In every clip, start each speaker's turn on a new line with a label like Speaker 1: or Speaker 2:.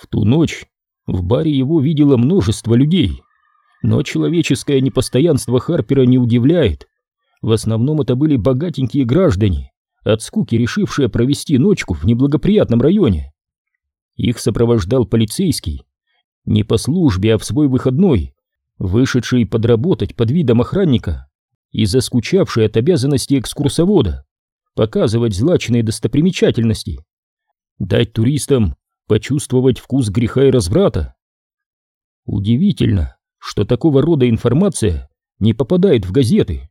Speaker 1: В ту ночь в баре его видело множество людей, но человеческое непостоянство Харпера не удивляет. В основном это были богатенькие граждане, от скуки решившие провести ночку в неблагоприятном районе. Их сопровождал полицейский, не по службе, а в свой выходной, вышедший подработать под видом охранника и заскучавший от обязанности экскурсовода, показывать злачные достопримечательности, дать туристам почувствовать вкус греха и разврата. Удивительно, что такого рода информация не попадает в газеты.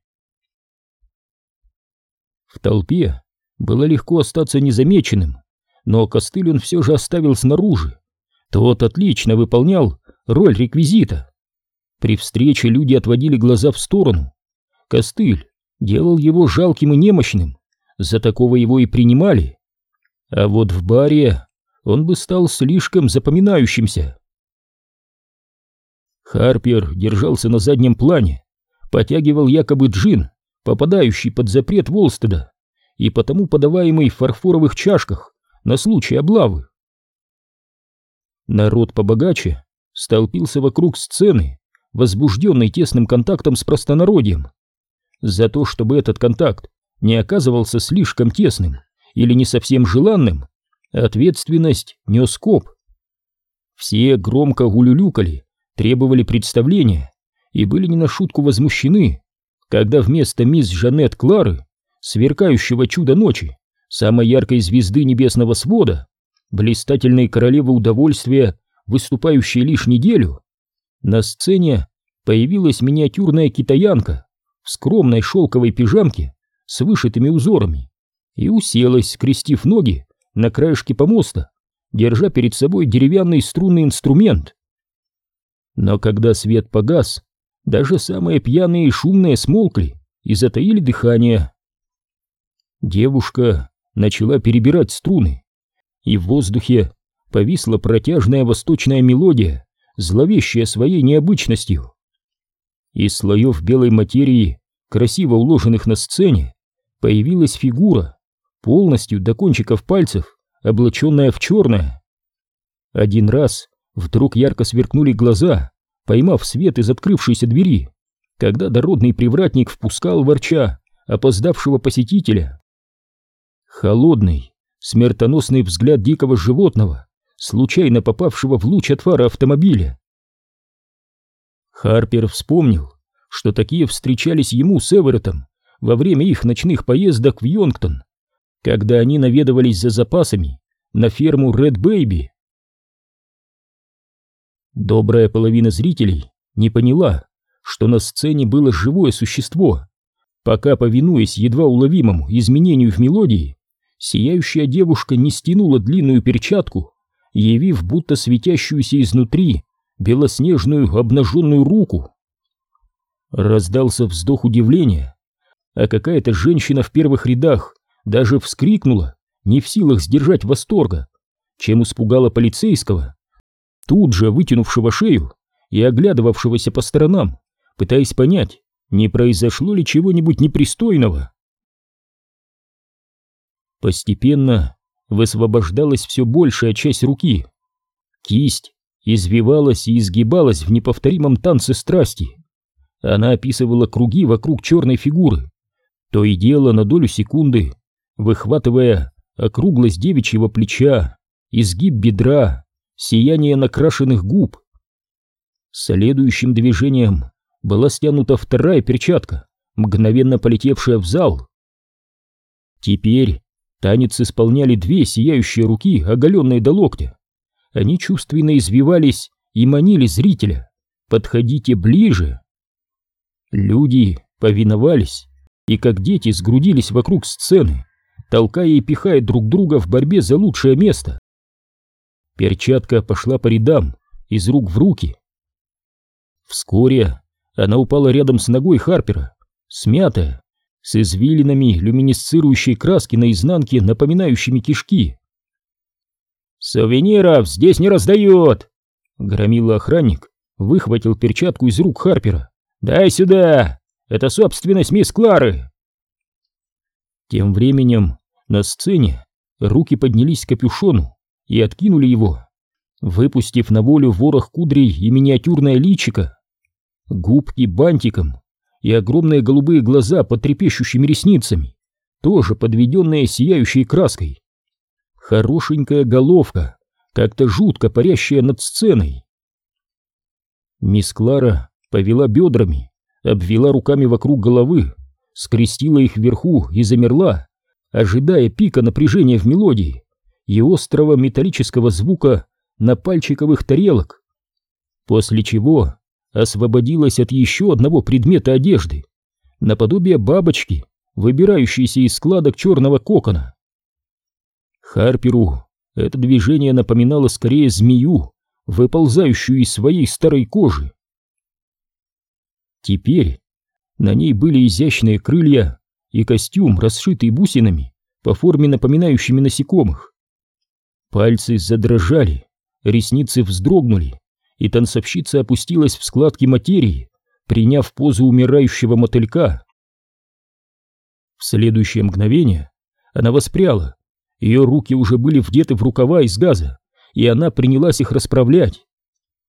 Speaker 1: В толпе было легко остаться незамеченным, но костыль он все же оставил снаружи. Тот отлично выполнял роль реквизита. При встрече люди отводили глаза в сторону. Костыль делал его жалким и немощным, за такого его и принимали. А вот в баре он бы стал слишком запоминающимся. Харпер держался на заднем плане, потягивал якобы джин, попадающий под запрет Волстеда, и потому подаваемый в фарфоровых чашках на случай облавы. Народ побогаче столпился вокруг сцены, возбужденный тесным контактом с простонародьем. За то, чтобы этот контакт не оказывался слишком тесным или не совсем желанным, ответственность нес коп. Все громко улюлюкали, требовали представления и были не на шутку возмущены, когда вместо мисс Жанет Клары, сверкающего чуда ночи, самой яркой звезды небесного свода, блистательной королевы удовольствия, выступающей лишь неделю, на сцене появилась миниатюрная китаянка в скромной шелковой пижамке с вышитыми узорами и уселась, скрестив ноги на краешке помоста, держа перед собой деревянный струнный инструмент. Но когда свет погас, даже самые пьяные и шумные смолкли и затаили дыхание. Девушка начала перебирать струны, и в воздухе повисла протяжная восточная мелодия, зловещая своей необычностью. Из слоев белой материи, красиво уложенных на сцене, появилась фигура, полностью до кончиков пальцев, облаченная в черное. Один раз вдруг ярко сверкнули глаза, поймав свет из открывшейся двери, когда дородный привратник впускал ворча опоздавшего посетителя. Холодный, смертоносный взгляд дикого животного, случайно попавшего в луч от фара автомобиля. Харпер вспомнил, что такие встречались ему с Эверетом во время их ночных поездок в Йонгтон, когда они наведывались за запасами на ферму Ред Бэйби. Добрая половина зрителей не поняла, что на сцене было живое существо, пока, повинуясь едва уловимому изменению в мелодии, сияющая девушка не стянула длинную перчатку, явив будто светящуюся изнутри белоснежную обнаженную руку. Раздался вздох удивления, а какая-то женщина в первых рядах даже вскрикнула, не в силах сдержать восторга, чем испугала полицейского, тут же вытянувшего шею и оглядывавшегося по сторонам, пытаясь понять, не произошло ли чего-нибудь непристойного. Постепенно высвобождалась все большая часть руки. Кисть извивалась и изгибалась в неповторимом танце страсти. Она описывала круги вокруг черной фигуры, то и дело на долю секунды, выхватывая округлость девичьего плеча, изгиб бедра, сияние накрашенных губ. Следующим движением была стянута вторая перчатка, мгновенно полетевшая в зал. Теперь Танец исполняли две сияющие руки, оголенные до локтя. Они чувственно извивались и манили зрителя. «Подходите ближе!» Люди повиновались и как дети сгрудились вокруг сцены, толкая и пихая друг друга в борьбе за лучшее место. Перчатка пошла по рядам, из рук в руки. Вскоре она упала рядом с ногой Харпера, смятая, с извилинами люминесцирующей краски на изнанке, напоминающими кишки. «Сувениров здесь не раздают!» Громила охранник, выхватил перчатку из рук Харпера. «Дай сюда! Это собственность мисс Клары!» Тем временем на сцене руки поднялись к капюшону и откинули его. выпустив на волю ворох кудрей и миниатюрное личико, губки бантиком и огромные голубые глаза под трепещущими ресницами, тоже подведенные сияющей краской. Хорошенькая головка, как-то жутко парящая над сценой. Мисс Клара повела бедрами, обвела руками вокруг головы, скрестила их вверху и замерла, ожидая пика напряжения в мелодии и острого металлического звука на пальчиковых тарелок, после чего освободилась от еще одного предмета одежды, наподобие бабочки, выбирающейся из складок черного кокона. Харперу это движение напоминало скорее змею, выползающую из своей старой кожи. Теперь на ней были изящные крылья и костюм, расшитый бусинами, по форме напоминающими насекомых. Пальцы задрожали, ресницы вздрогнули, и танцовщица опустилась в складки материи, приняв позу умирающего мотылька. В следующее мгновение она воспряла, ее руки уже были вдеты в рукава из газа, и она принялась их расправлять.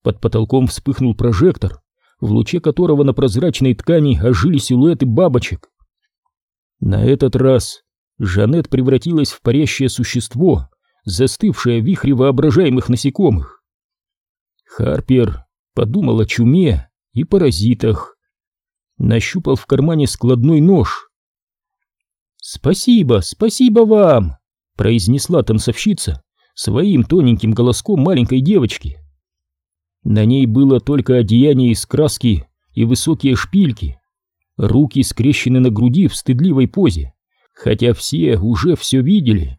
Speaker 1: Под потолком вспыхнул прожектор, в луче которого на прозрачной ткани ожили силуэты бабочек. На этот раз Жанет превратилась в парящее существо, застывшее в вихре воображаемых насекомых. Харпер подумал о чуме и паразитах. Нащупал в кармане складной нож. «Спасибо, спасибо вам!» — произнесла танцовщица своим тоненьким голоском маленькой девочки. На ней было только одеяние из краски и высокие шпильки, руки скрещены на груди в стыдливой позе, хотя все уже все видели.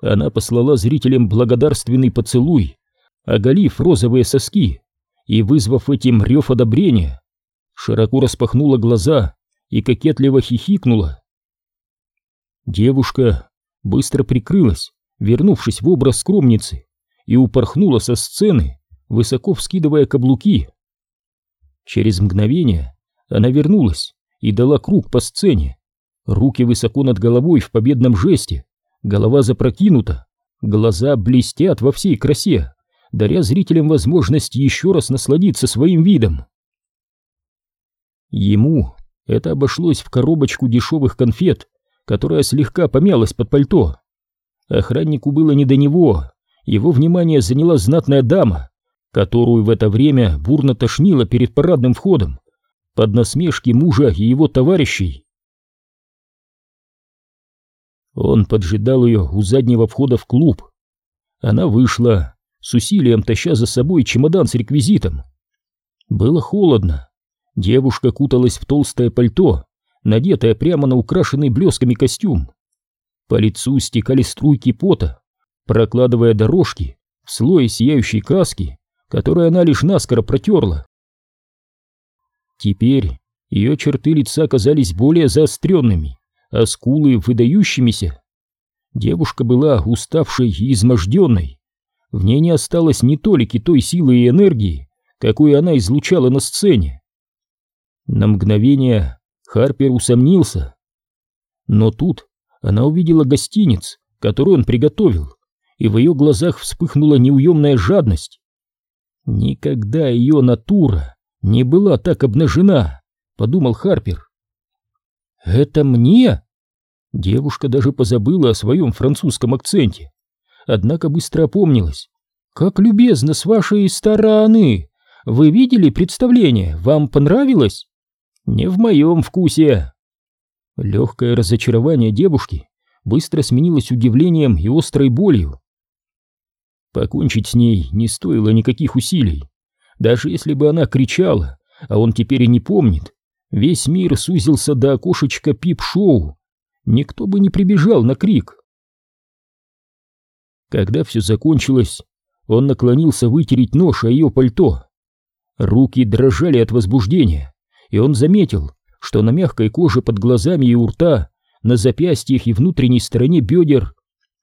Speaker 1: Она послала зрителям благодарственный поцелуй, оголив розовые соски и вызвав этим рев одобрения, широко распахнула глаза и кокетливо хихикнула. Девушка быстро прикрылась, вернувшись в образ скромницы, и упорхнула со сцены, высоко вскидывая каблуки. Через мгновение она вернулась и дала круг по сцене. Руки высоко над головой в победном жесте, голова запрокинута, глаза блестят во всей красе, даря зрителям возможность еще раз насладиться своим видом. Ему это обошлось в коробочку дешевых конфет, которая слегка помялась под пальто. Охраннику было не до него, его внимание заняла знатная дама, которую в это время бурно тошнило перед парадным входом, под насмешки мужа и его товарищей. Он поджидал ее у заднего входа в клуб. Она вышла, с усилием таща за собой чемодан с реквизитом. Было холодно. Девушка куталась в толстое пальто, надетое прямо на украшенный блесками костюм. По лицу стекали струйки пота, прокладывая дорожки в слое сияющей краски, которое она лишь наскоро протерла. Теперь ее черты лица казались более заостренными, а скулы выдающимися. Девушка была уставшей и изможденной. В ней не осталось ни толики той силы и энергии, какую она излучала на сцене. На мгновение Харпер усомнился. Но тут она увидела гостиниц, который он приготовил, и в ее глазах вспыхнула неуемная жадность. Никогда ее натура не была так обнажена, подумал Харпер. Это мне? Девушка даже позабыла о своем французском акценте, однако быстро опомнилась. Как любезно с вашей стороны! Вы видели представление? Вам понравилось? Не в моем вкусе. Легкое разочарование девушки быстро сменилось удивлением и острой болью. Покончить с ней не стоило никаких усилий. Даже если бы она кричала, а он теперь и не помнит, весь мир сузился до окошечка пип-шоу. Никто бы не прибежал на крик. Когда все закончилось, он наклонился вытереть нож о ее пальто. Руки дрожали от возбуждения, и он заметил, что на мягкой коже под глазами и у рта, на запястьях и внутренней стороне бедер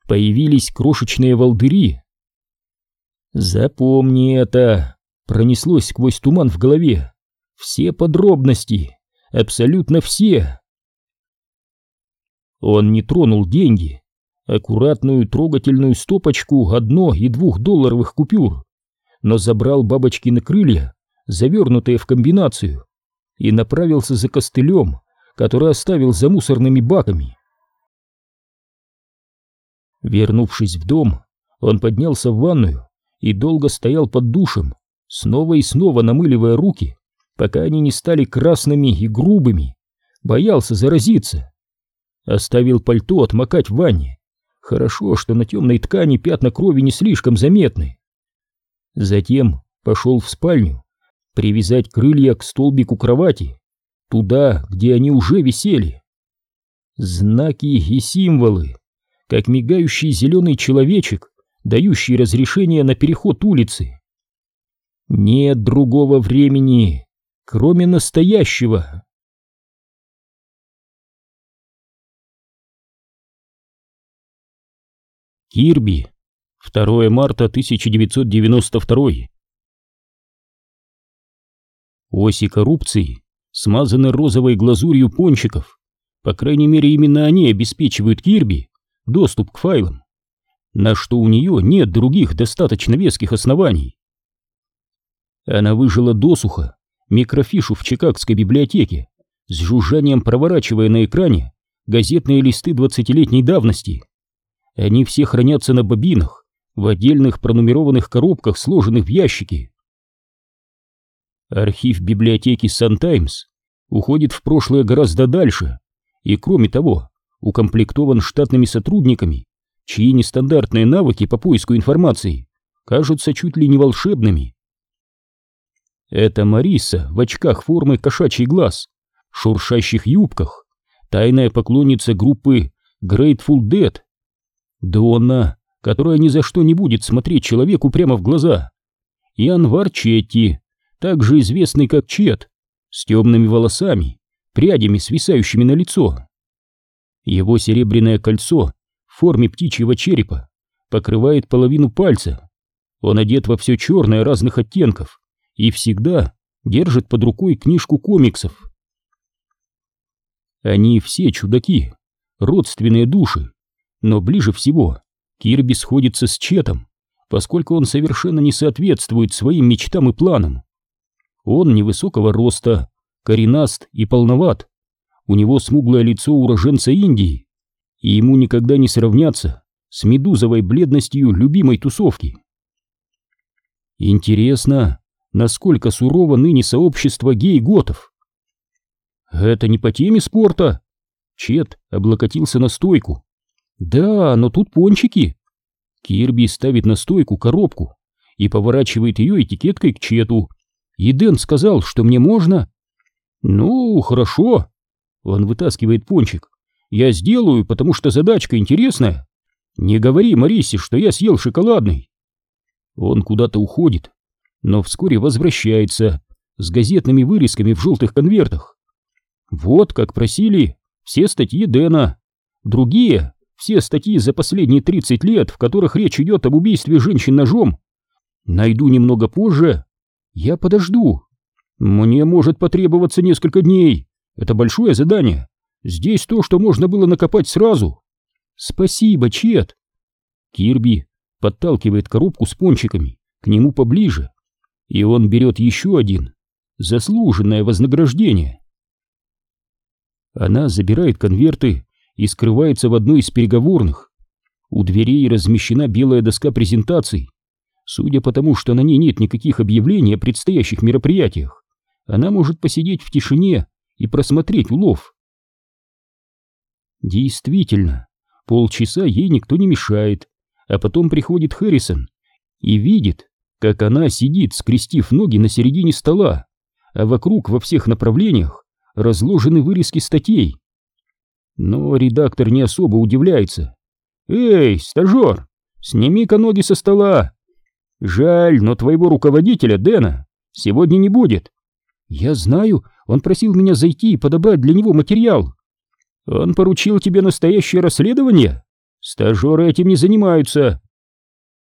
Speaker 1: появились крошечные волдыри. «Запомни это!» — пронеслось сквозь туман в голове. «Все подробности! Абсолютно все!» Он не тронул деньги, аккуратную трогательную стопочку одно- и двухдолларовых купюр, но забрал бабочкины крылья, завернутые в комбинацию, и направился за костылем, который оставил за мусорными баками. Вернувшись в дом, он поднялся в ванную и долго стоял под душем, снова и снова намыливая руки, пока они не стали красными и грубыми. Боялся заразиться. Оставил пальто отмокать в ванне. Хорошо, что на темной ткани пятна крови не слишком заметны. Затем пошел в спальню, привязать крылья к столбику кровати, туда, где они уже висели. Знаки и символы, как мигающий зеленый человечек, дающий разрешение на переход улицы. Нет другого времени, кроме настоящего. Кирби. 2 марта 1992. Оси коррупции смазаны розовой глазурью пончиков. По крайней мере, именно они обеспечивают Кирби доступ к файлам, на что у нее нет других достаточно веских оснований. Она выжила досуха микрофишу в Чикагской библиотеке, с жужжанием проворачивая на экране газетные листы двадцатилетней давности. Они все хранятся на бобинах, в отдельных пронумерованных коробках, сложенных в ящики. Архив библиотеки Сан-Таймс уходит в прошлое гораздо дальше, и кроме того, укомплектован штатными сотрудниками, чьи нестандартные навыки по поиску информации кажутся чуть ли не волшебными. Это Мариса в очках формы кошачий глаз, шуршащих юбках, тайная поклонница группы Grateful Dead. Донна, которая ни за что не будет смотреть человеку прямо в глаза. И Анвар Четти, также известный как Чет, с темными волосами, прядями, свисающими на лицо. Его серебряное кольцо в форме птичьего черепа покрывает половину пальца. Он одет во все черное разных оттенков и всегда держит под рукой книжку комиксов. Они все чудаки, родственные души, но ближе всего Кирби сходится с Четом, поскольку он совершенно не соответствует своим мечтам и планам. Он невысокого роста, коренаст и полноват, у него смуглое лицо уроженца Индии, и ему никогда не сравняться с медузовой бледностью любимой тусовки. Интересно, насколько сурово ныне сообщество гей-готов. Это не по теме спорта. Чет облокотился на стойку. Да, но тут пончики. Кирби ставит на стойку коробку и поворачивает ее этикеткой к Чету. И Дэн сказал, что мне можно. Ну, хорошо. Он вытаскивает пончик. Я сделаю, потому что задачка интересная. Не говори Марисе, что я съел шоколадный. Он куда-то уходит, но вскоре возвращается с газетными вырезками в желтых конвертах. Вот, как просили, все статьи Дэна. Другие, все статьи за последние 30 лет, в которых речь идет об убийстве женщин ножом. Найду немного позже. Я подожду. Мне может потребоваться несколько дней. Это большое задание. Здесь то, что можно было накопать сразу. Спасибо, Чет. Кирби подталкивает коробку с пончиками к нему поближе, и он берет еще один. Заслуженное вознаграждение. Она забирает конверты и скрывается в одной из переговорных. У дверей размещена белая доска презентаций. Судя по тому, что на ней нет никаких объявлений о предстоящих мероприятиях, она может посидеть в тишине и просмотреть улов. Действительно, полчаса ей никто не мешает, а потом приходит Хэррисон и видит, как она сидит, скрестив ноги на середине стола, а вокруг во всех направлениях разложены вырезки статей. Но редактор не особо удивляется. «Эй, стажер, сними-ка ноги со стола! Жаль, но твоего руководителя, Дэна, сегодня не будет. Я знаю, он просил меня зайти и подобрать для него материал. Он поручил тебе настоящее расследование? Стажеры этим не занимаются.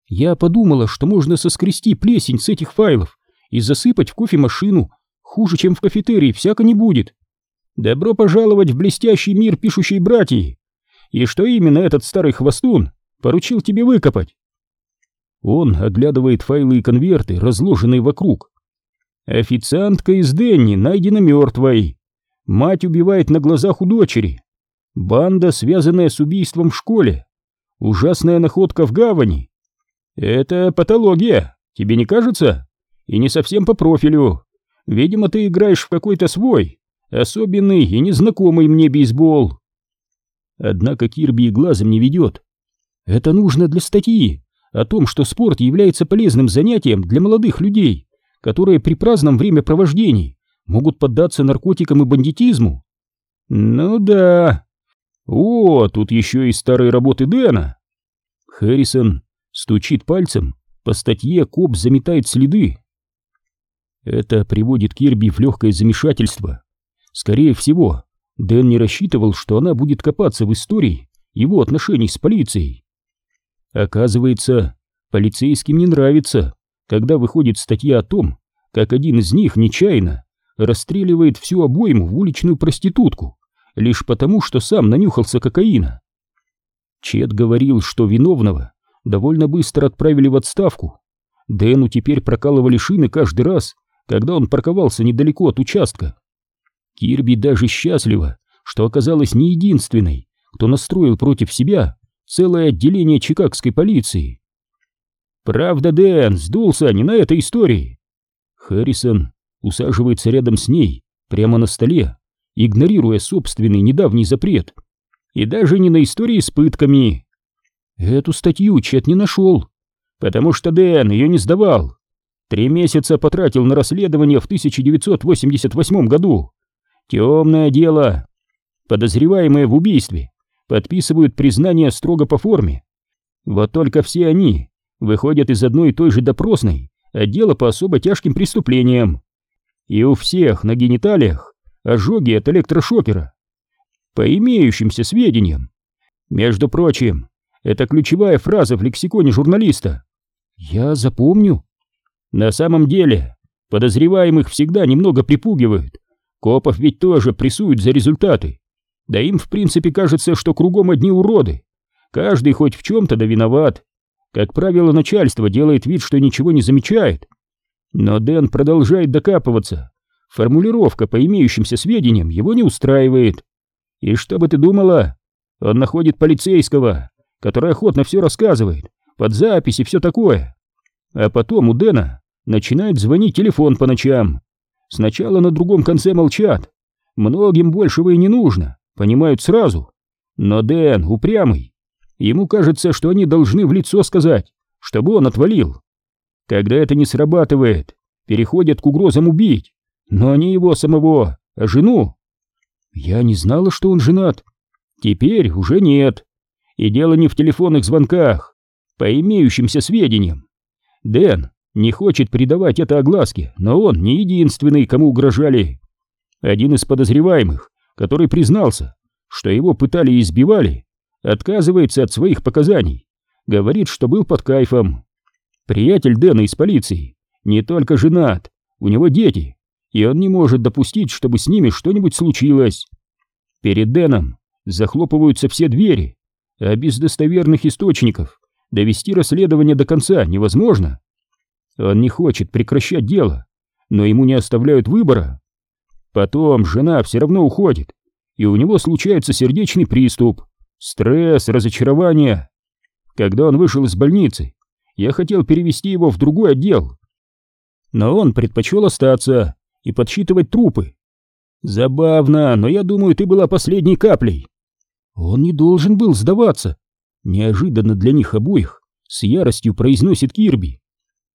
Speaker 1: Я подумала, что можно соскрести плесень с этих файлов и засыпать в кофемашину. Хуже, чем в кафетерии, всяко не будет. Добро пожаловать в блестящий мир пишущей братьи. И что именно этот старый хвостун поручил тебе выкопать?» Он оглядывает файлы и конверты, разложенные вокруг. Официантка из Денни найдена мертвой. Мать убивает на глазах у дочери. Банда, связанная с убийством в школе. Ужасная находка в гавани. Это патология, тебе не кажется? И не совсем по профилю. Видимо, ты играешь в какой-то свой, особенный и незнакомый мне бейсбол. Однако Кирби глазом не ведет. Это нужно для статьи о том, что спорт является полезным занятием для молодых людей, которые при праздном времяпровождении могут поддаться наркотикам и бандитизму. Ну да. О, тут еще и старые работы Дэна. Хэррисон стучит пальцем по статье «Коп заметает следы». Это приводит Кирби в легкое замешательство. Скорее всего, Дэн не рассчитывал, что она будет копаться в истории его отношений с полицией. Оказывается, полицейским не нравится, когда выходит статья о том, как один из них нечаянно расстреливает всю обойму в уличную проститутку, лишь потому, что сам нанюхался кокаина. Чет говорил, что виновного довольно быстро отправили в отставку. Дэну теперь прокалывали шины каждый раз, когда он парковался недалеко от участка. Кирби даже счастлива, что оказалась не единственной, кто настроил против себя целое отделение чикагской полиции. Правда, Дэн сдулся не на этой истории. Харрисон усаживается рядом с ней, прямо на столе, игнорируя собственный недавний запрет. И даже не на истории с пытками. Эту статью Чет не нашел, потому что Дэн ее не сдавал. Три месяца потратил на расследование в 1988 году. Темное дело. Подозреваемые в убийстве подписывают признание строго по форме. Вот только все они выходят из одной и той же допросной отдела по особо тяжким преступлениям. И у всех на гениталиях ожоги от электрошокера. По имеющимся сведениям. Между прочим, это ключевая фраза в лексиконе журналиста. Я запомню. На самом деле, подозреваемых всегда немного припугивают. Копов ведь тоже прессуют за результаты. Да им в принципе кажется, что кругом одни уроды. Каждый хоть в чем-то да виноват. Как правило, начальство делает вид, что ничего не замечает. Но Дэн продолжает докапываться. Формулировка по имеющимся сведениям его не устраивает. И что бы ты думала? Он находит полицейского, который охотно все рассказывает, под запись и все такое. А потом у Дэна начинает звонить телефон по ночам. Сначала на другом конце молчат. Многим большего и не нужно, понимают сразу. Но Дэн упрямый Ему кажется, что они должны в лицо сказать, чтобы он отвалил. Когда это не срабатывает, переходят к угрозам убить, но не его самого, а жену. Я не знала, что он женат. Теперь уже нет. И дело не в телефонных звонках, по имеющимся сведениям. Дэн не хочет передавать это огласке, но он не единственный, кому угрожали. Один из подозреваемых, который признался, что его пытали и избивали, отказывается от своих показаний, говорит, что был под кайфом. Приятель Дэна из полиции не только женат, у него дети, и он не может допустить, чтобы с ними что-нибудь случилось. Перед Дэном захлопываются все двери, а без достоверных источников довести расследование до конца невозможно. Он не хочет прекращать дело, но ему не оставляют выбора. Потом жена все равно уходит, и у него случается сердечный приступ. Стресс, разочарование. Когда он вышел из больницы, я хотел перевести его в другой отдел. Но он предпочел остаться и подсчитывать трупы. Забавно, но я думаю, ты была последней каплей. Он не должен был сдаваться. Неожиданно для них обоих с яростью произносит Кирби.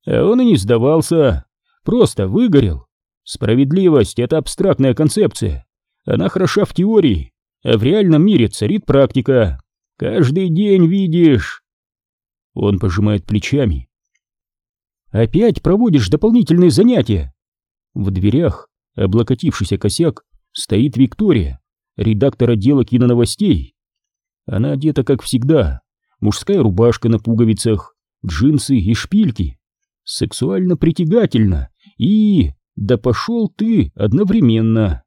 Speaker 1: А он и не сдавался, просто выгорел. Справедливость — это абстрактная концепция. Она хороша в теории, а в реальном мире царит практика. Каждый день видишь. Он пожимает плечами. Опять проводишь дополнительные занятия? В дверях, облокотившийся косяк, стоит Виктория, редактор отдела киноновостей. Она одета как всегда, мужская рубашка на пуговицах, джинсы и шпильки. Сексуально притягательно и... да пошел ты одновременно.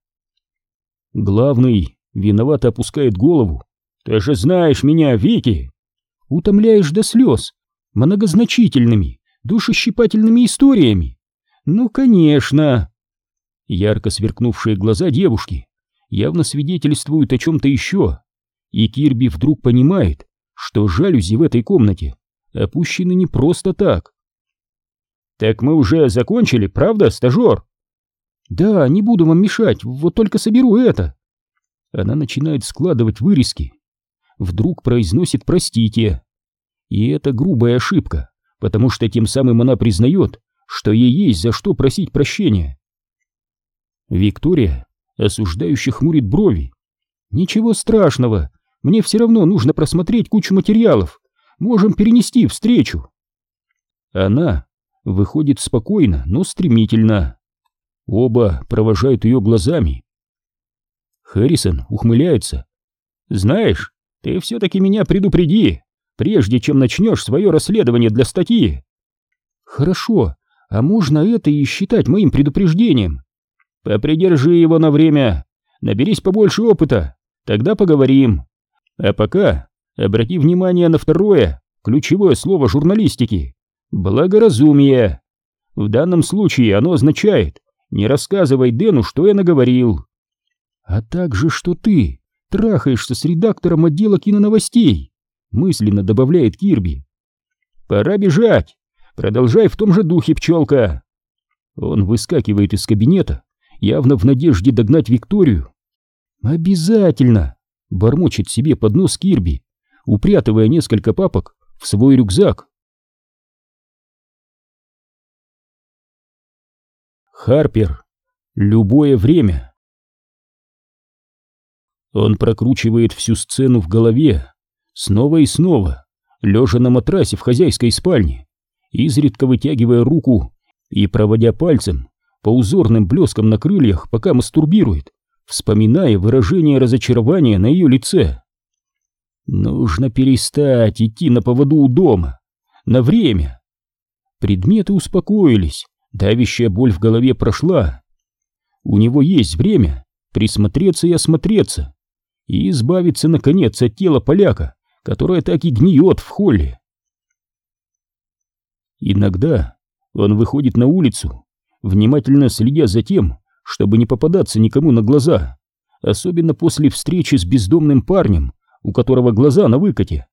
Speaker 1: Главный виновато опускает голову. Ты же знаешь меня, Вики! Утомляешь до слез многозначительными, душещипательными историями. Ну, конечно. Ярко сверкнувшие глаза девушки явно свидетельствуют о чем-то еще, и Кирби вдруг понимает, что жалюзи в этой комнате опущены не просто так. «Так мы уже закончили, правда, стажер?» «Да, не буду вам мешать, вот только соберу это». Она начинает складывать вырезки. Вдруг произносит «простите». И это грубая ошибка, потому что тем самым она признает, что ей есть за что просить прощения. Виктория осуждающе хмурит брови. «Ничего страшного, мне все равно нужно просмотреть кучу материалов. Можем перенести встречу». Она выходит спокойно, но стремительно. Оба провожают ее глазами. Хэррисон ухмыляется. «Знаешь, ты все-таки меня предупреди, прежде чем начнешь свое расследование для статьи». «Хорошо, а можно это и считать моим предупреждением?» «Попридержи его на время, наберись побольше опыта, тогда поговорим. А пока обрати внимание на второе, ключевое слово журналистики — благоразумие. В данном случае оно означает «не рассказывай Дэну, что я наговорил» а также что ты трахаешься с редактором отдела киноновостей, мысленно добавляет Кирби. Пора бежать. Продолжай в том же духе, пчелка. Он выскакивает из кабинета, явно в надежде догнать Викторию. Обязательно, бормочет себе под нос Кирби, упрятывая несколько папок в свой рюкзак. Харпер. Любое время. Он прокручивает всю сцену в голове, снова и снова, лежа на матрасе в хозяйской спальне, изредка вытягивая руку и проводя пальцем по узорным блескам на крыльях, пока мастурбирует, вспоминая выражение разочарования на ее лице. Нужно перестать идти на поводу у дома. На время. Предметы успокоились, давящая боль в голове прошла. У него есть время присмотреться и осмотреться, и избавиться, наконец, от тела поляка, которое так и гниет в холле. Иногда он выходит на улицу, внимательно следя за тем, чтобы не попадаться никому на глаза, особенно после встречи с бездомным парнем, у которого глаза на выкате.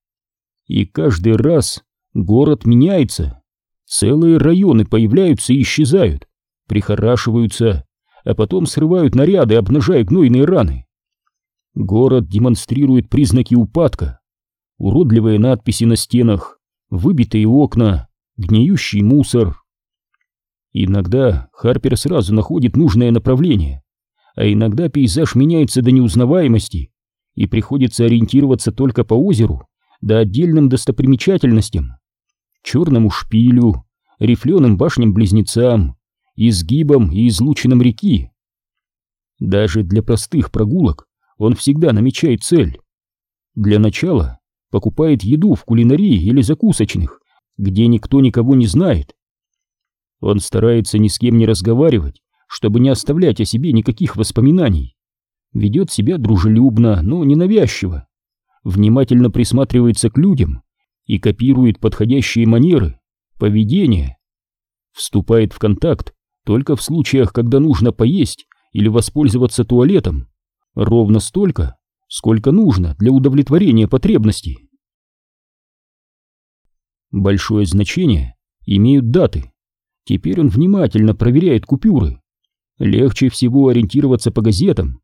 Speaker 1: И каждый раз город меняется, целые районы появляются и исчезают, прихорашиваются, а потом срывают наряды, обнажая гнойные раны. Город демонстрирует признаки упадка. Уродливые надписи на стенах, выбитые окна, гниющий мусор. Иногда Харпер сразу находит нужное направление, а иногда пейзаж меняется до неузнаваемости, и приходится ориентироваться только по озеру, да отдельным достопримечательностям, черному шпилю, рифленым башням-близнецам, изгибам и излучинам реки. Даже для простых прогулок он всегда намечает цель. Для начала покупает еду в кулинарии или закусочных, где никто никого не знает. Он старается ни с кем не разговаривать, чтобы не оставлять о себе никаких воспоминаний. Ведет себя дружелюбно, но ненавязчиво. Внимательно присматривается к людям и копирует подходящие манеры, поведение. Вступает в контакт только в случаях, когда нужно поесть или воспользоваться туалетом ровно столько, сколько нужно для удовлетворения потребностей. Большое значение имеют даты. Теперь он внимательно проверяет купюры. Легче всего ориентироваться по газетам,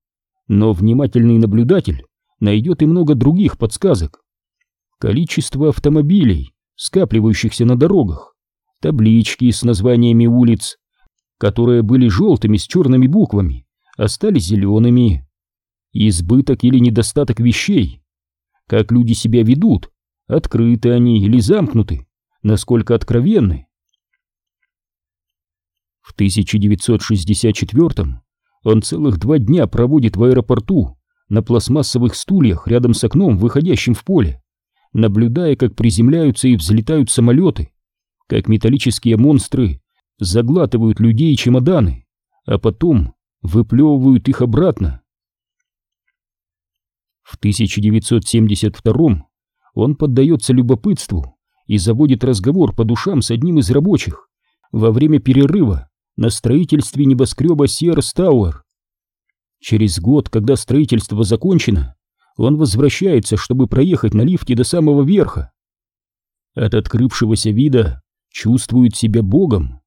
Speaker 1: но внимательный наблюдатель найдет и много других подсказок. Количество автомобилей, скапливающихся на дорогах, таблички с названиями улиц, которые были желтыми с черными буквами, остались зелеными, избыток или недостаток вещей, как люди себя ведут, открыты они или замкнуты, насколько откровенны. В 1964 он целых два дня проводит в аэропорту на пластмассовых стульях рядом с окном, выходящим в поле, наблюдая, как приземляются и взлетают самолеты, как металлические монстры заглатывают людей и чемоданы, а потом выплевывают их обратно. В 1972 он поддается любопытству и заводит разговор по душам с одним из рабочих во время перерыва на строительстве небоскреба Сиерс Тауэр. Через год, когда строительство закончено, он возвращается, чтобы проехать на лифте до самого верха. От открывшегося вида чувствует себя богом.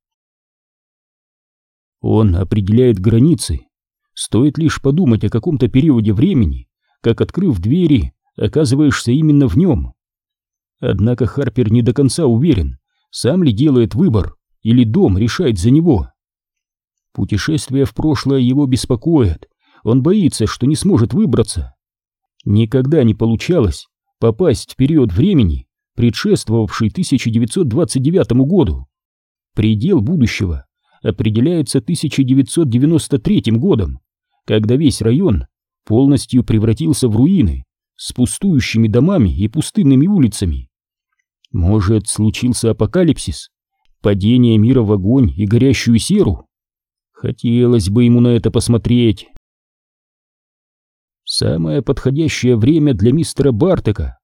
Speaker 1: Он определяет границы. Стоит лишь подумать о каком-то периоде времени, как, открыв двери, оказываешься именно в нем. Однако Харпер не до конца уверен, сам ли делает выбор, или дом решает за него. Путешествие в прошлое его беспокоит, он боится, что не сможет выбраться. Никогда не получалось попасть в период времени, предшествовавший 1929 году. Предел будущего определяется 1993 годом, когда весь район полностью превратился в руины с пустующими домами и пустынными улицами. Может, случился апокалипсис, падение мира в огонь и горящую серу? Хотелось бы ему на это посмотреть. Самое подходящее время для мистера Бартека.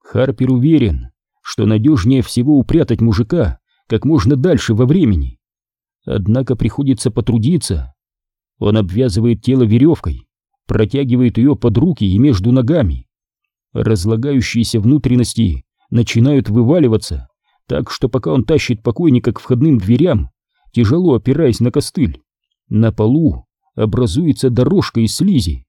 Speaker 1: Харпер уверен, что надежнее всего упрятать мужика как можно дальше во времени. Однако приходится потрудиться. Он обвязывает тело веревкой, протягивает ее под руки и между ногами. Разлагающиеся внутренности начинают вываливаться, так что пока он тащит покойника к входным дверям, тяжело опираясь на костыль, на полу образуется дорожка из слизи.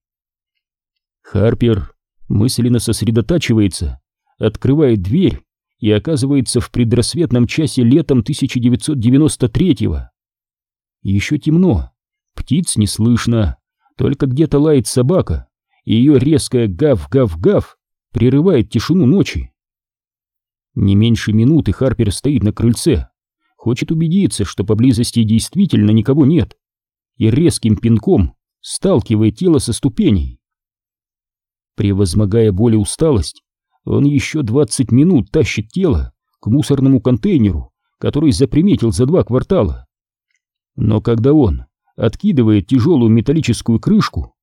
Speaker 1: Харпер мысленно сосредотачивается, открывает дверь и оказывается в предрассветном часе летом 1993-го. Еще темно, птиц не слышно, только где-то лает собака, и ее резкое гав-гав-гав прерывает тишину ночи. Не меньше минуты Харпер стоит на крыльце, хочет убедиться, что поблизости действительно никого нет, и резким пинком сталкивает тело со ступеней. Превозмогая боль и усталость, он еще двадцать минут тащит тело к мусорному контейнеру, который заприметил за два квартала. Но когда он откидывает тяжелую металлическую крышку,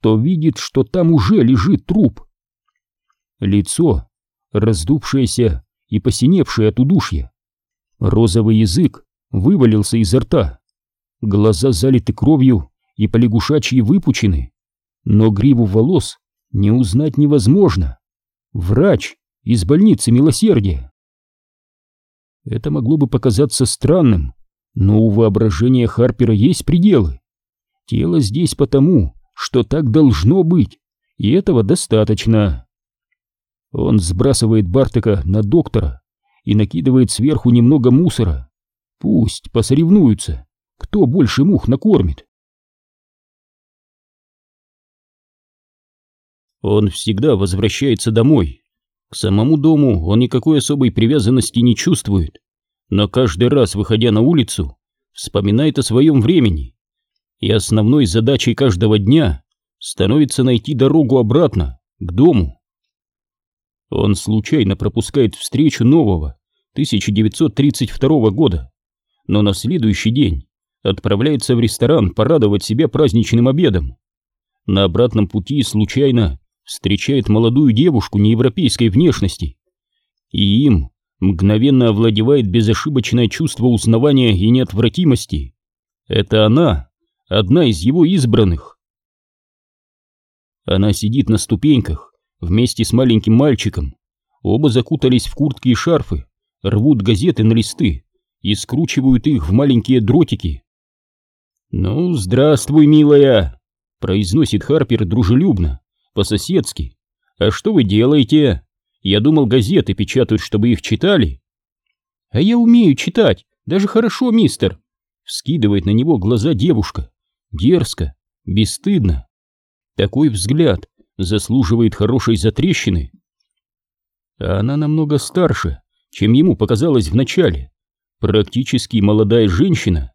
Speaker 1: то видит, что там уже лежит труп. Лицо, раздувшееся и посиневшее от удушья. Розовый язык вывалился изо рта. Глаза залиты кровью и полягушачьи выпучены, но гриву волос не узнать невозможно. Врач из больницы милосердия. Это могло бы показаться странным, но у воображения Харпера есть пределы. Тело здесь потому, что так должно быть, и этого достаточно. Он сбрасывает Бартека на доктора и накидывает сверху немного мусора. Пусть посоревнуются, кто больше мух накормит. Он всегда возвращается домой. К самому дому он никакой особой привязанности не чувствует, но каждый раз, выходя на улицу, вспоминает о своем времени. И основной задачей каждого дня становится найти дорогу обратно, к дому. Он случайно пропускает встречу нового 1932 года, но на следующий день отправляется в ресторан порадовать себя праздничным обедом. На обратном пути случайно встречает молодую девушку неевропейской внешности, и им мгновенно овладевает безошибочное чувство узнавания и неотвратимости. Это она, одна из его избранных. Она сидит на ступеньках вместе с маленьким мальчиком. Оба закутались в куртки и шарфы, рвут газеты на листы и скручивают их в маленькие дротики. «Ну, здравствуй, милая!» — произносит Харпер дружелюбно, по-соседски. «А что вы делаете? Я думал, газеты печатают, чтобы их читали». «А я умею читать, даже хорошо, мистер!» Вскидывает на него глаза девушка. Дерзко, бесстыдно. Такой взгляд заслуживает хорошей затрещины. А она намного старше, чем ему показалось вначале. Практически молодая женщина.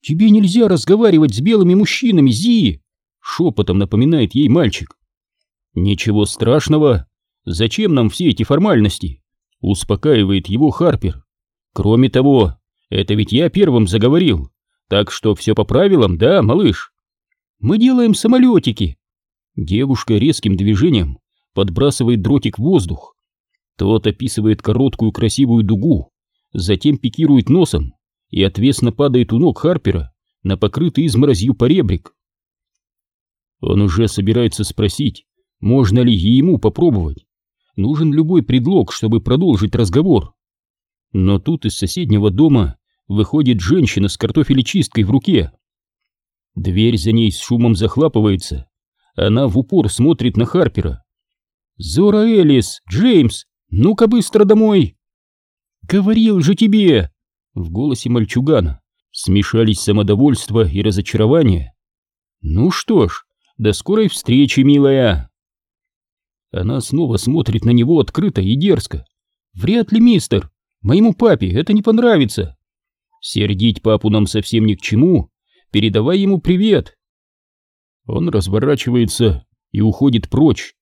Speaker 1: «Тебе нельзя разговаривать с белыми мужчинами, Зи!» Шепотом напоминает ей мальчик. «Ничего страшного. Зачем нам все эти формальности?» Успокаивает его Харпер. «Кроме того, это ведь я первым заговорил. Так что все по правилам, да, малыш?» «Мы делаем самолетики». Девушка резким движением подбрасывает дротик в воздух. Тот описывает короткую красивую дугу, затем пикирует носом и отвесно падает у ног Харпера на покрытый изморозью поребрик. Он уже собирается спросить, можно ли ему попробовать. Нужен любой предлог, чтобы продолжить разговор. Но тут из соседнего дома выходит женщина с картофелечисткой в руке. Дверь за ней с шумом захлапывается. Она в упор смотрит на Харпера. «Зора Элис! Джеймс! Ну-ка быстро домой!» «Говорил же тебе!» В голосе мальчугана смешались самодовольство и разочарование. «Ну что ж, до скорой встречи, милая!» Она снова смотрит на него открыто и дерзко. «Вряд ли, мистер! Моему папе это не понравится!» «Сердить папу нам совсем ни к чему! Передавай ему привет!» Он разворачивается и уходит прочь,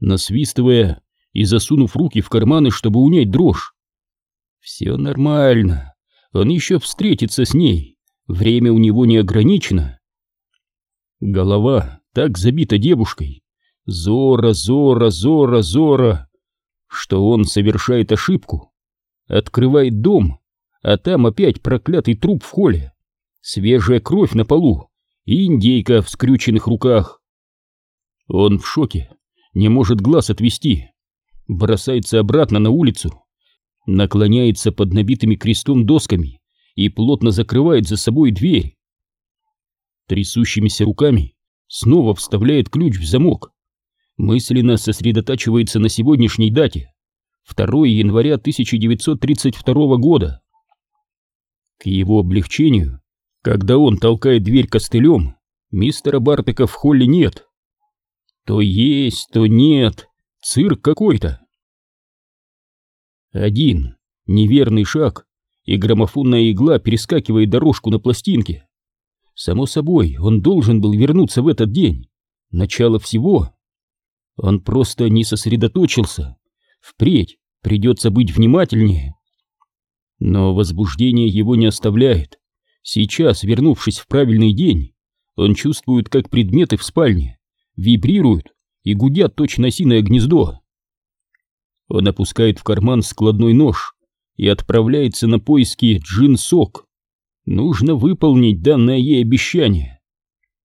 Speaker 1: насвистывая и засунув руки в карманы, чтобы унять дрожь. Все нормально, он еще встретится с ней, время у него не ограничено. Голова так забита девушкой, Зора, Зора, Зора, Зора, что он совершает ошибку, открывает дом, а там опять проклятый труп в холле, свежая кровь на полу и индейка в скрюченных руках. Он в шоке, не может глаз отвести, бросается обратно на улицу, наклоняется под набитыми крестом досками и плотно закрывает за собой дверь. Трясущимися руками снова вставляет ключ в замок, мысленно сосредотачивается на сегодняшней дате, 2 января 1932 года. К его облегчению когда он толкает дверь костылем, мистера Бартека в холле нет. То есть, то нет. Цирк какой-то. Один неверный шаг, и граммофонная игла перескакивает дорожку на пластинке. Само собой, он должен был вернуться в этот день. Начало всего. Он просто не сосредоточился. Впредь придется быть внимательнее. Но возбуждение его не оставляет. Сейчас, вернувшись в правильный день, он чувствует, как предметы в спальне вибрируют и гудят точно осиное гнездо. Он опускает в карман складной нож и отправляется на поиски джин-сок. Нужно выполнить данное ей обещание.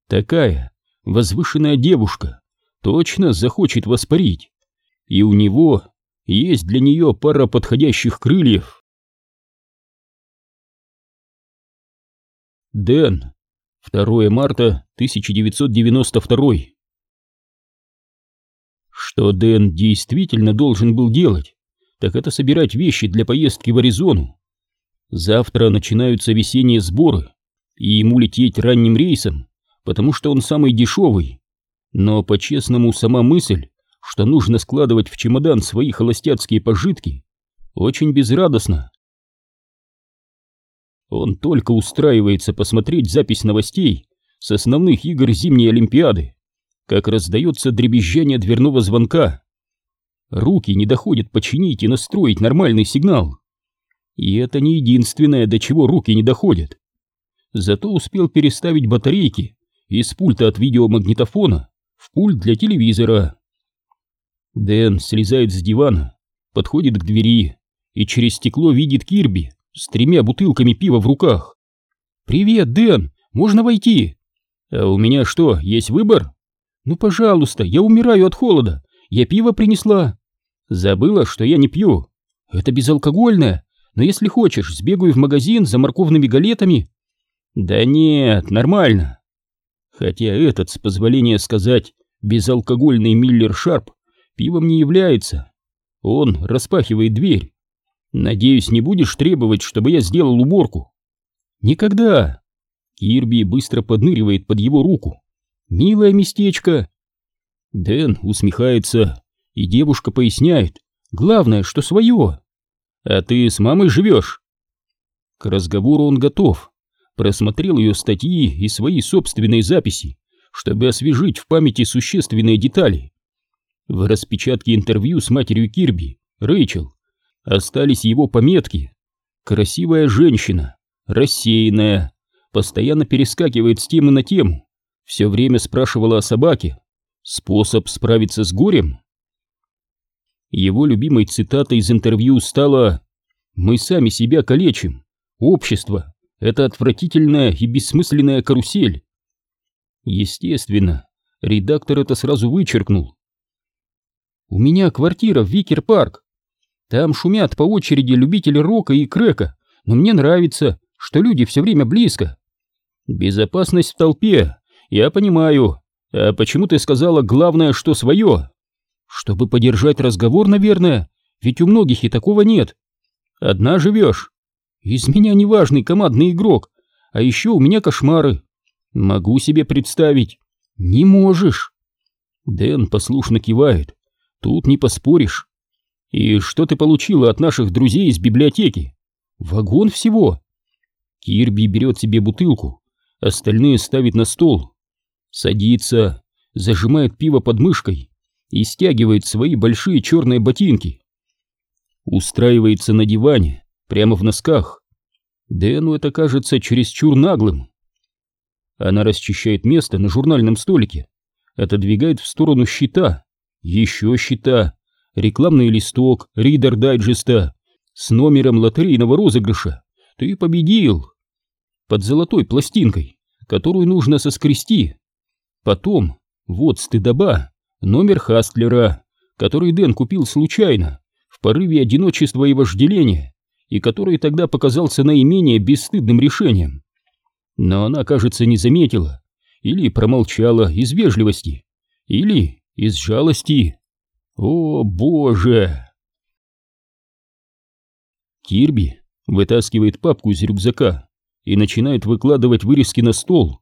Speaker 1: Такая возвышенная девушка точно захочет воспарить, и у него есть для нее пара подходящих крыльев. Дэн. 2 марта 1992. Что Дэн действительно должен был делать, так это собирать вещи для поездки в Аризону. Завтра начинаются весенние сборы, и ему лететь ранним рейсом, потому что он самый дешевый. Но по-честному сама мысль, что нужно складывать в чемодан свои холостяцкие пожитки, очень безрадостна. Он только устраивается посмотреть запись новостей с основных игр зимней Олимпиады, как раздается дребезжание дверного звонка. Руки не доходят починить и настроить нормальный сигнал. И это не единственное, до чего руки не доходят. Зато успел переставить батарейки из пульта от видеомагнитофона в пульт для телевизора. Дэн слезает с дивана, подходит к двери и через стекло видит Кирби, с тремя бутылками пива в руках. «Привет, Дэн, можно войти?» «А у меня что, есть выбор?» «Ну, пожалуйста, я умираю от холода, я пиво принесла». «Забыла, что я не пью?» «Это безалкогольное, но если хочешь, сбегаю в магазин за морковными галетами». «Да нет, нормально». Хотя этот, с позволения сказать, безалкогольный Миллер Шарп пивом не является. Он распахивает дверь, Надеюсь, не будешь требовать, чтобы я сделал уборку? Никогда. Кирби быстро подныривает под его руку. Милое местечко. Дэн усмехается, и девушка поясняет. Главное, что свое. А ты с мамой живешь? К разговору он готов. Просмотрел ее статьи и свои собственные записи, чтобы освежить в памяти существенные детали. В распечатке интервью с матерью Кирби, Рэйчел, остались его пометки. Красивая женщина, рассеянная, постоянно перескакивает с темы на тему, все время спрашивала о собаке, Способ справиться с горем? Его любимой цитатой из интервью стала «Мы сами себя калечим. Общество — это отвратительная и бессмысленная карусель». Естественно, редактор это сразу вычеркнул. «У меня квартира в Викер-парк. Там шумят по очереди любители рока и крека, но мне нравится, что люди все время близко. Безопасность в толпе, я понимаю. А почему ты сказала главное, что свое? Чтобы поддержать разговор, наверное, ведь у многих и такого нет. Одна живешь. Из меня неважный командный игрок, а еще у меня кошмары. Могу себе представить. Не можешь. Дэн послушно кивает. Тут не поспоришь. И что ты получила от наших друзей из библиотеки? Вагон всего. Кирби берет себе бутылку, остальные ставит на стол. Садится, зажимает пиво под мышкой и стягивает свои большие черные ботинки. Устраивается на диване, прямо в носках. Дэну это кажется чересчур наглым. Она расчищает место на журнальном столике, отодвигает в сторону щита, еще щита, рекламный листок Ридер Дайджеста с номером лотерейного розыгрыша. Ты победил. Под золотой пластинкой, которую нужно соскрести. Потом, вот стыдоба, номер Хастлера, который Дэн купил случайно, в порыве одиночества и вожделения, и который тогда показался наименее бесстыдным решением. Но она, кажется, не заметила, или промолчала из вежливости, или из жалости. О, боже! Кирби вытаскивает папку из рюкзака и начинает выкладывать вырезки на стол.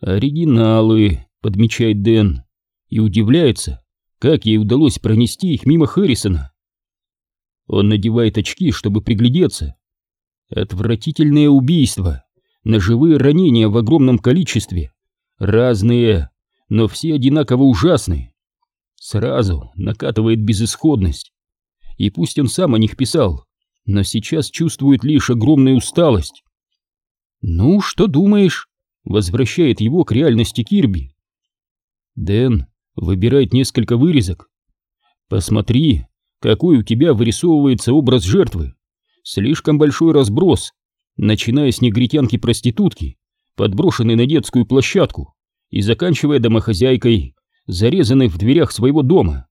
Speaker 1: «Оригиналы», — подмечает Дэн, и удивляется, как ей удалось пронести их мимо Хэррисона. Он надевает очки, чтобы приглядеться. Отвратительное убийство, ножевые ранения в огромном количестве, разные, но все одинаково ужасные. Сразу накатывает безысходность. И пусть он сам о них писал, но сейчас чувствует лишь огромную усталость. «Ну, что думаешь?» возвращает его к реальности Кирби. Дэн выбирает несколько вырезок. Посмотри, какой у тебя вырисовывается образ жертвы. Слишком большой разброс, начиная с негритянки-проститутки, подброшенной на детскую площадку, и заканчивая домохозяйкой, зарезанной в дверях своего дома.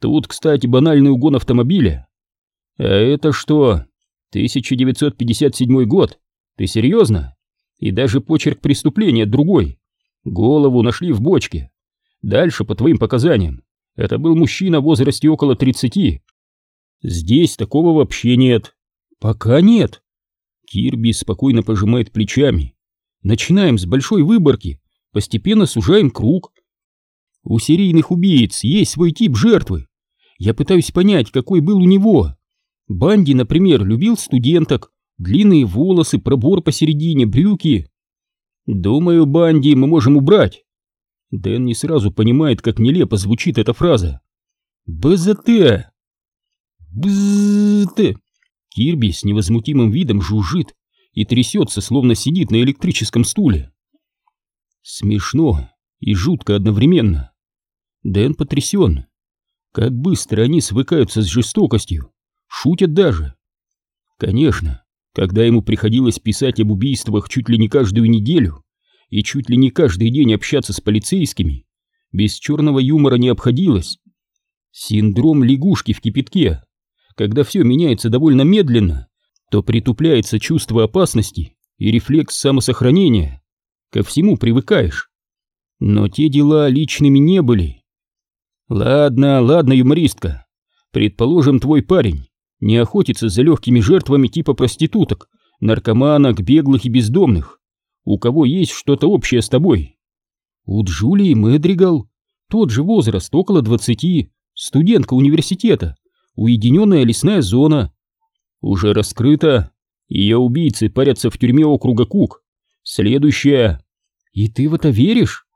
Speaker 1: Тут, кстати, банальный угон автомобиля. А это что? 1957 год? Ты серьезно? И даже почерк преступления другой. Голову нашли в бочке. Дальше, по твоим показаниям, это был мужчина в возрасте около 30. Здесь такого вообще нет. Пока нет. Кирби спокойно пожимает плечами. Начинаем с большой выборки, постепенно сужаем круг. У серийных убийц есть свой тип жертвы. Я пытаюсь понять, какой был у него. Банди, например, любил студенток, длинные волосы, пробор посередине, брюки. Думаю, Банди мы можем убрать. Дэн не сразу понимает, как нелепо звучит эта фраза. БЗТ! БЗТ! Кирби с невозмутимым видом жужжит и трясется, словно сидит на электрическом стуле. Смешно и жутко одновременно. Дэн потрясен. Как быстро они свыкаются с жестокостью, шутят даже. Конечно, когда ему приходилось писать об убийствах чуть ли не каждую неделю и чуть ли не каждый день общаться с полицейскими, без черного юмора не обходилось. Синдром лягушки в кипятке. Когда все меняется довольно медленно, то притупляется чувство опасности и рефлекс самосохранения. Ко всему привыкаешь. Но те дела личными не были. Ладно, ладно, юмористка. Предположим, твой парень не охотиться за легкими жертвами типа проституток, наркоманок, беглых и бездомных. У кого есть что-то общее с тобой? У Джулии Мэдригал тот же возраст, около двадцати, студентка университета, уединенная лесная зона. Уже раскрыта, ее убийцы парятся в тюрьме округа Кук. Следующая. И ты в это веришь?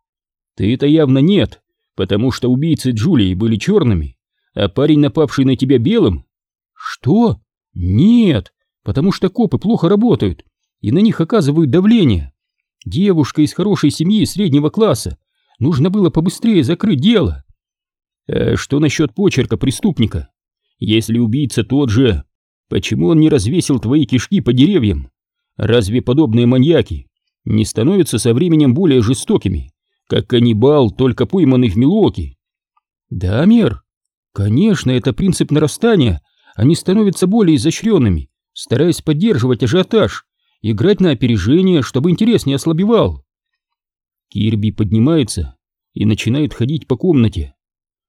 Speaker 1: Ты-то явно нет, потому что убийцы Джулии были черными, а парень, напавший на тебя белым, что? Нет, потому что копы плохо работают и на них оказывают давление. Девушка из хорошей семьи среднего класса, Нужно было побыстрее закрыть дело. А что насчет почерка преступника? Если убийца тот же, почему он не развесил твои кишки по деревьям? Разве подобные маньяки не становятся со временем более жестокими, как каннибал, только пойманный в Милуоке? Да, Мер, конечно, это принцип нарастания, они становятся более изощренными, стараясь поддерживать ажиотаж, играть на опережение, чтобы интерес не ослабевал. Кирби поднимается и начинает ходить по комнате.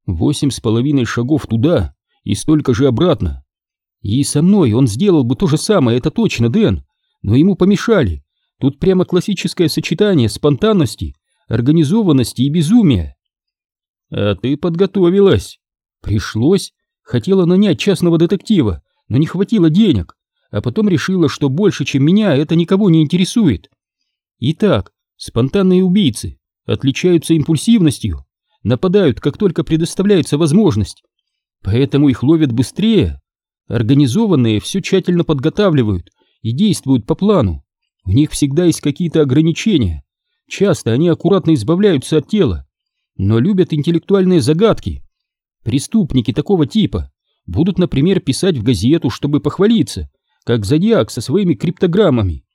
Speaker 1: Восемь с половиной шагов туда и столько же обратно. И со мной он сделал бы то же самое, это точно, Дэн, но ему помешали. Тут прямо классическое сочетание спонтанности, организованности и безумия. А ты подготовилась. Пришлось. Хотела нанять частного детектива, но не хватило денег, а потом решила, что больше, чем меня, это никого не интересует. Итак, спонтанные убийцы отличаются импульсивностью, нападают, как только предоставляется возможность, поэтому их ловят быстрее. Организованные все тщательно подготавливают и действуют по плану. У них всегда есть какие-то ограничения. Часто они аккуратно избавляются от тела, но любят интеллектуальные загадки. Преступники такого типа будут, например, писать в газету, чтобы похвалиться, как зодиак со своими криптограммами.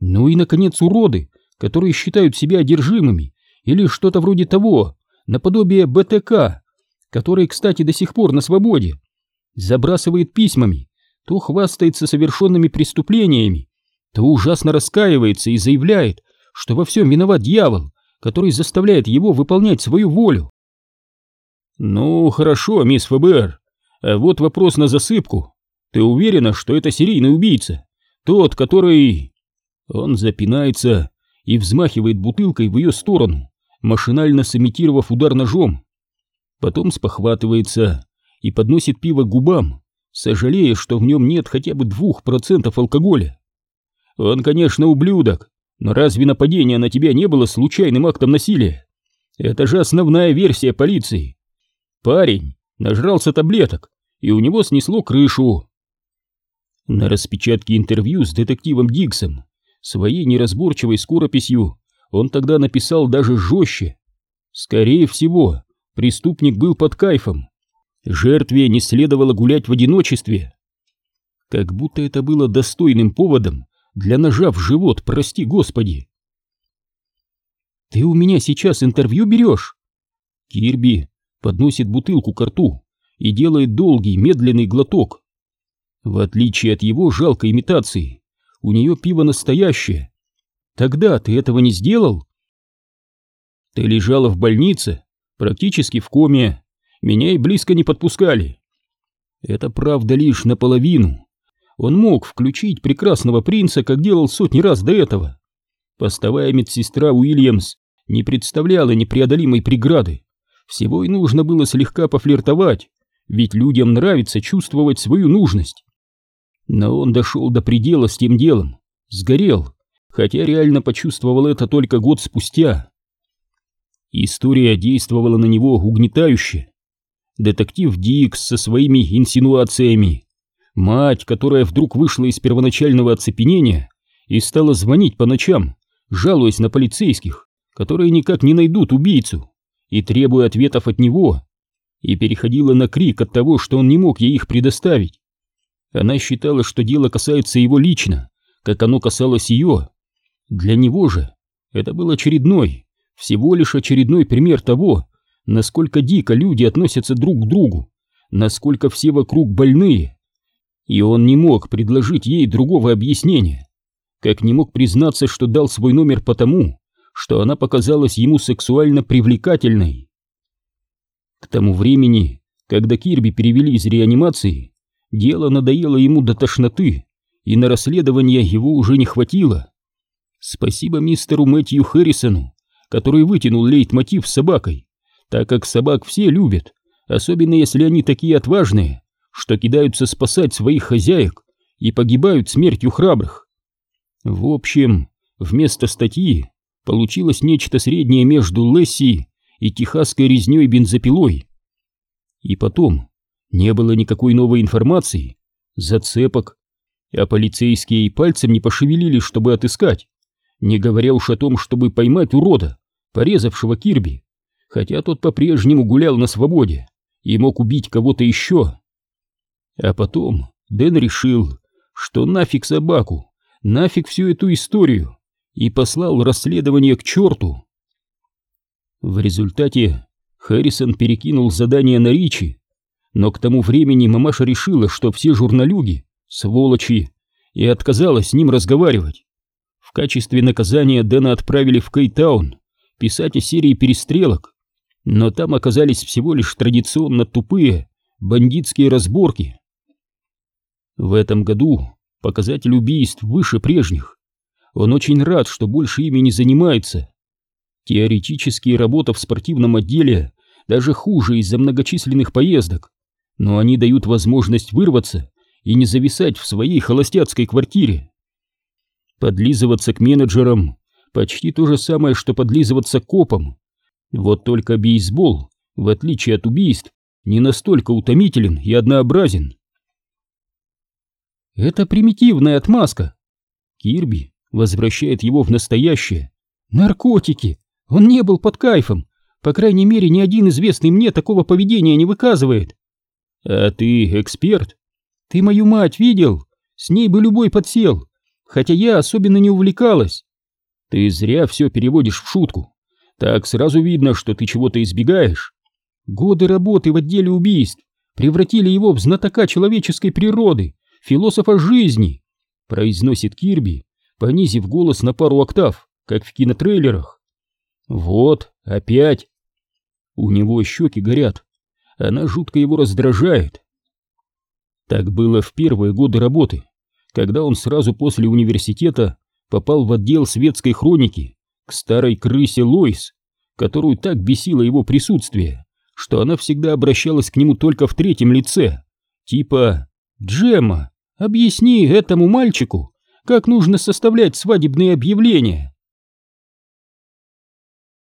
Speaker 1: Ну и, наконец, уроды, которые считают себя одержимыми, или что-то вроде того, наподобие БТК, который, кстати, до сих пор на свободе, забрасывает письмами, то хвастается совершенными преступлениями, то ужасно раскаивается и заявляет, что во всем виноват дьявол, который заставляет его выполнять свою волю. Ну, хорошо, мисс ФБР, а вот вопрос на засыпку. Ты уверена, что это серийный убийца? Тот, который... Он запинается и взмахивает бутылкой в ее сторону, машинально сымитировав удар ножом. Потом спохватывается и подносит пиво к губам, сожалея, что в нем нет хотя бы двух процентов алкоголя. Он, конечно, ублюдок, но разве нападение на тебя не было случайным актом насилия? Это же основная версия полиции. Парень нажрался таблеток, и у него снесло крышу. На распечатке интервью с детективом Диксом своей неразборчивой скорописью он тогда написал даже жестче. Скорее всего, преступник был под кайфом. Жертве не следовало гулять в одиночестве. Как будто это было достойным поводом для ножа в живот, прости господи. «Ты у меня сейчас интервью берешь?» Кирби подносит бутылку к рту и делает долгий, медленный глоток. В отличие от его жалкой имитации, у нее пиво настоящее. Тогда ты этого не сделал? Ты лежала в больнице, практически в коме. Меня и близко не подпускали. Это правда лишь наполовину. Он мог включить прекрасного принца, как делал сотни раз до этого. Постовая медсестра Уильямс не представляла непреодолимой преграды. Всего и нужно было слегка пофлиртовать, ведь людям нравится чувствовать свою нужность. Но он дошел до предела с тем делом, сгорел, хотя реально почувствовал это только год спустя. История действовала на него угнетающе. Детектив Дикс со своими инсинуациями Мать, которая вдруг вышла из первоначального оцепенения и стала звонить по ночам, жалуясь на полицейских, которые никак не найдут убийцу, и требуя ответов от него, и переходила на крик от того, что он не мог ей их предоставить. Она считала, что дело касается его лично, как оно касалось ее. Для него же это был очередной, всего лишь очередной пример того, насколько дико люди относятся друг к другу, насколько все вокруг больные, и он не мог предложить ей другого объяснения, как не мог признаться, что дал свой номер потому, что она показалась ему сексуально привлекательной. К тому времени, когда Кирби перевели из реанимации, дело надоело ему до тошноты, и на расследование его уже не хватило. Спасибо мистеру Мэтью Хэррисону, который вытянул лейтмотив с собакой, так как собак все любят, особенно если они такие отважные, что кидаются спасать своих хозяек и погибают смертью храбрых. В общем, вместо статьи получилось нечто среднее между Лесси и техасской резней бензопилой. И потом не было никакой новой информации, зацепок, а полицейские и пальцем не пошевелили, чтобы отыскать, не говоря уж о том, чтобы поймать урода, порезавшего Кирби хотя тот по-прежнему гулял на свободе и мог убить кого-то еще. А потом Дэн решил, что нафиг собаку, нафиг всю эту историю, и послал расследование к черту. В результате Харрисон перекинул задание на Ричи, но к тому времени мамаша решила, что все журналюги — сволочи, и отказалась с ним разговаривать. В качестве наказания Дэна отправили в Кейтаун писать о серии перестрелок, но там оказались всего лишь традиционно тупые бандитские разборки. В этом году показатель убийств выше прежних. Он очень рад, что больше ими не занимается. Теоретически работа в спортивном отделе даже хуже из-за многочисленных поездок, но они дают возможность вырваться и не зависать в своей холостяцкой квартире. Подлизываться к менеджерам почти то же самое, что подлизываться к копам. Вот только бейсбол, в отличие от убийств, не настолько утомителен и однообразен. Это примитивная отмазка. Кирби возвращает его в настоящее. Наркотики! Он не был под кайфом. По крайней мере, ни один известный мне такого поведения не выказывает. А ты эксперт? Ты мою мать видел? С ней бы любой подсел. Хотя я особенно не увлекалась. Ты зря все переводишь в шутку. Так сразу видно, что ты чего-то избегаешь. Годы работы в отделе убийств превратили его в знатока человеческой природы, философа жизни, произносит Кирби, понизив голос на пару октав, как в кинотрейлерах. Вот, опять. У него щеки горят. Она жутко его раздражает. Так было в первые годы работы, когда он сразу после университета попал в отдел светской хроники к старой крысе Лойс, которую так бесило его присутствие, что она всегда обращалась к нему только в третьем лице, типа «Джемма, объясни этому мальчику, как нужно составлять свадебные объявления».